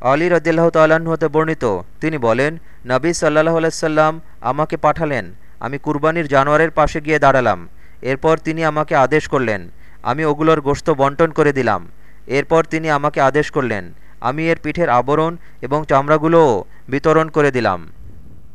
আলী রদিল্লাহ তাল্লাহ্ন হতে বর্ণিত। তিনি বলেন, নবী সাল্লাহ আলাইসাল্লাম আমাকে পাঠালেন। আমি কুরবানির জানোয়ারের পাশে গিয়ে দাঁড়ালাম। এরপর তিনি আমাকে আদেশ করলেন। আমি ওগুলোর গোস্ত বন্টন করে দিলাম। এরপর তিনি আমাকে আদেশ করলেন। আমি এর পিঠের আবরণ এবং চামড়াগুলোও বিতরণ করে দিলাম।